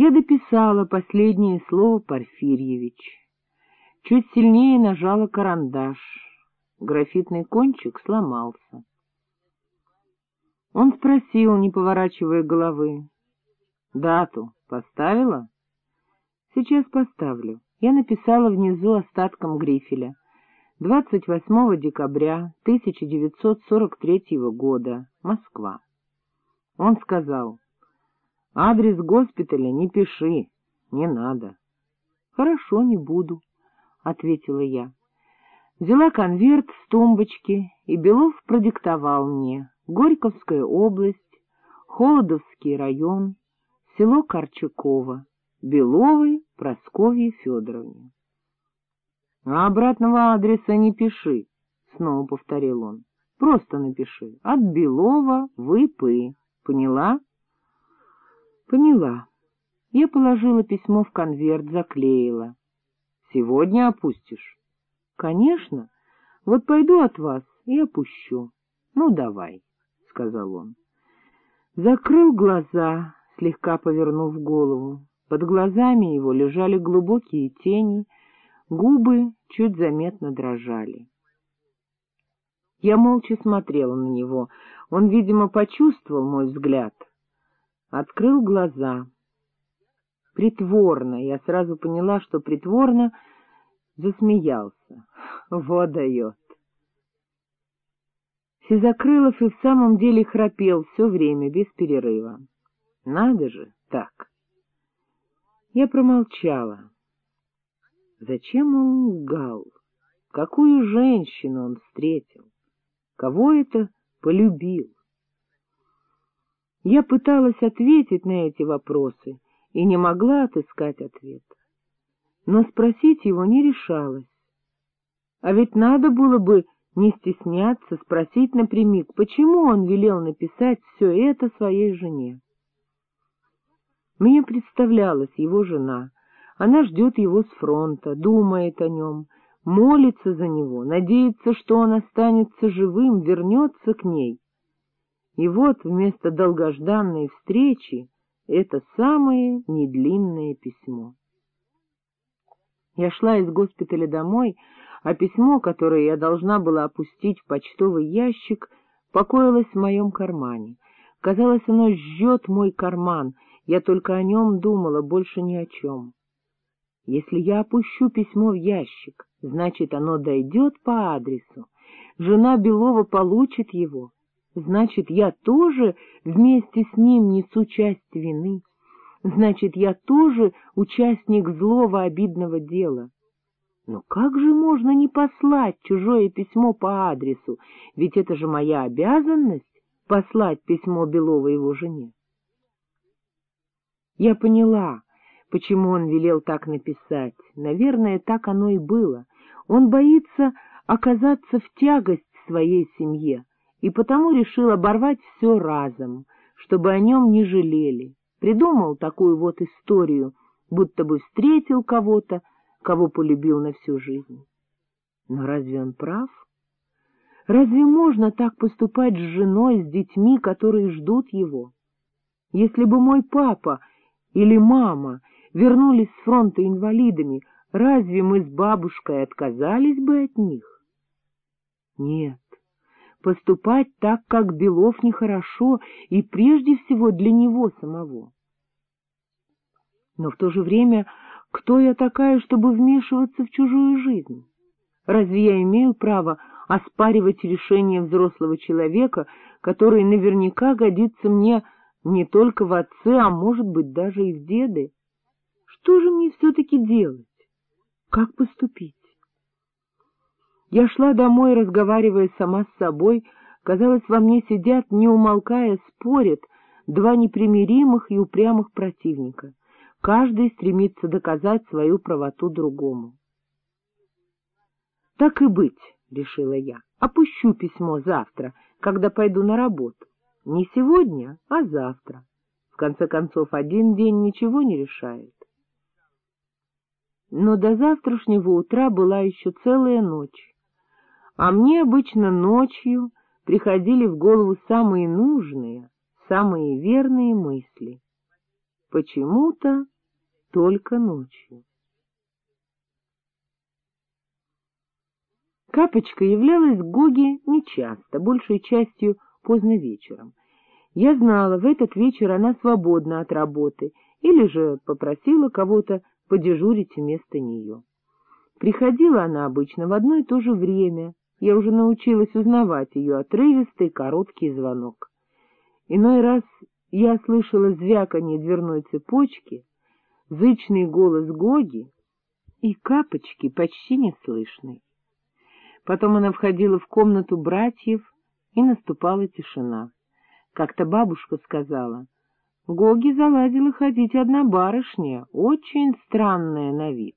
Я дописала последнее слово Порфирьевич. Чуть сильнее нажала карандаш. Графитный кончик сломался. Он спросил, не поворачивая головы. — Дату поставила? — Сейчас поставлю. Я написала внизу остатком грифеля. 28 декабря 1943 года. Москва. Он сказал, адрес госпиталя не пиши, не надо. — Хорошо, не буду, — ответила я. Взяла конверт с тумбочки, и Белов продиктовал мне Горьковская область, Холодовский район, село Корчакова, Беловой Прасковье Федоровне. — А обратного адреса не пиши, — снова повторил он. — Просто напиши. От Белова в Ипы. Поняла? — Поняла. Я положила письмо в конверт, заклеила. — Сегодня опустишь? — Конечно. Вот пойду от вас и опущу. Ну, давай, — сказал он. Закрыл глаза, слегка повернув голову. Под глазами его лежали глубокие тени, губы чуть заметно дрожали. Я молча смотрела на него. Он, видимо, почувствовал мой взгляд. Открыл глаза. Притворно, я сразу поняла, что притворно засмеялся. Вот дает. Сизакрылов и в самом деле храпел все время, без перерыва. Надо же так. Я промолчала. Зачем он лгал? Какую женщину он встретил? Кого это полюбил? Я пыталась ответить на эти вопросы и не могла отыскать ответ. Но спросить его не решалась. А ведь надо было бы не стесняться, спросить напрямик, почему он велел написать все это своей жене. Мне представлялась его жена. Она ждет его с фронта, думает о нем, молится за него, надеется, что он останется живым, вернется к ней. И вот вместо долгожданной встречи это самое недлинное письмо. Я шла из госпиталя домой, а письмо, которое я должна была опустить в почтовый ящик, покоилось в моем кармане. Казалось, оно жжет мой карман, я только о нем думала, больше ни о чем. Если я опущу письмо в ящик, значит, оно дойдет по адресу. Жена Белова получит его. Значит, я тоже вместе с ним несу часть вины. Значит, я тоже участник злого обидного дела. Но как же можно не послать чужое письмо по адресу? Ведь это же моя обязанность — послать письмо Белова его жене. Я поняла, почему он велел так написать. Наверное, так оно и было. Он боится оказаться в тягость своей семье, и потому решил оборвать все разом, чтобы о нем не жалели. Придумал такую вот историю, будто бы встретил кого-то, кого полюбил на всю жизнь. Но разве он прав? Разве можно так поступать с женой, с детьми, которые ждут его? Если бы мой папа или мама вернулись с фронта инвалидами, разве мы с бабушкой отказались бы от них? Нет, поступать так, как Белов, нехорошо, и прежде всего для него самого. Но в то же время, кто я такая, чтобы вмешиваться в чужую жизнь? Разве я имею право оспаривать решение взрослого человека, который наверняка годится мне не только в отце, а может быть даже и в деды. Что же мне все-таки делать? Как поступить? Я шла домой, разговаривая сама с собой, казалось, во мне сидят, не умолкая, спорят два непримиримых и упрямых противника. Каждый стремится доказать свою правоту другому. — Так и быть, — решила я, — опущу письмо завтра, когда пойду на работу. Не сегодня, а завтра. В конце концов, один день ничего не решает. Но до завтрашнего утра была еще целая ночь, а мне обычно ночью приходили в голову самые нужные, самые верные мысли. Почему-то только ночью. Капочка являлась к Гоге нечасто, большей частью поздно вечером. Я знала, в этот вечер она свободна от работы, или же попросила кого-то подежурить вместо нее. Приходила она обычно в одно и то же время, я уже научилась узнавать ее отрывистый короткий звонок. Иной раз я слышала звяканье дверной цепочки, зычный голос Гоги и капочки почти неслышной. Потом она входила в комнату братьев, и наступала тишина. Как-то бабушка сказала, Гоги заладила ходить одна барышня, очень странная на вид.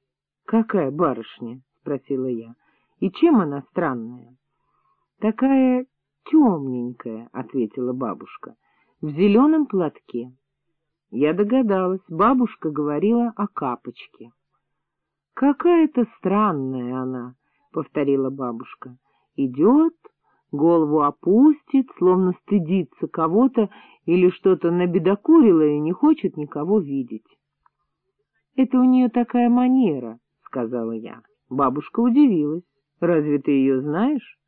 — Какая барышня? — спросила я. — И чем она странная? — Такая темненькая, — ответила бабушка, — в зеленом платке. Я догадалась, бабушка говорила о капочке. — Какая-то странная она, — повторила бабушка. — Идет, голову опустит, словно стыдится кого-то или что-то набедокурила и не хочет никого видеть. — Это у нее такая манера, — сказала я. Бабушка удивилась. — Разве ты ее знаешь?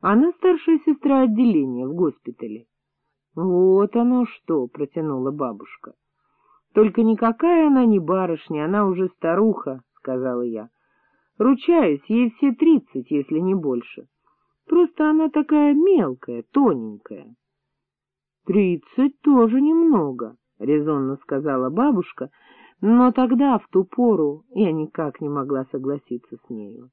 Она старшая сестра отделения в госпитале. — Вот оно что, — протянула бабушка. — Только никакая она не барышня, она уже старуха, — сказала я. — Ручаюсь, ей все тридцать, если не больше. Просто она такая мелкая, тоненькая. — Тридцать тоже немного, — резонно сказала бабушка, но тогда, в ту пору, я никак не могла согласиться с нею.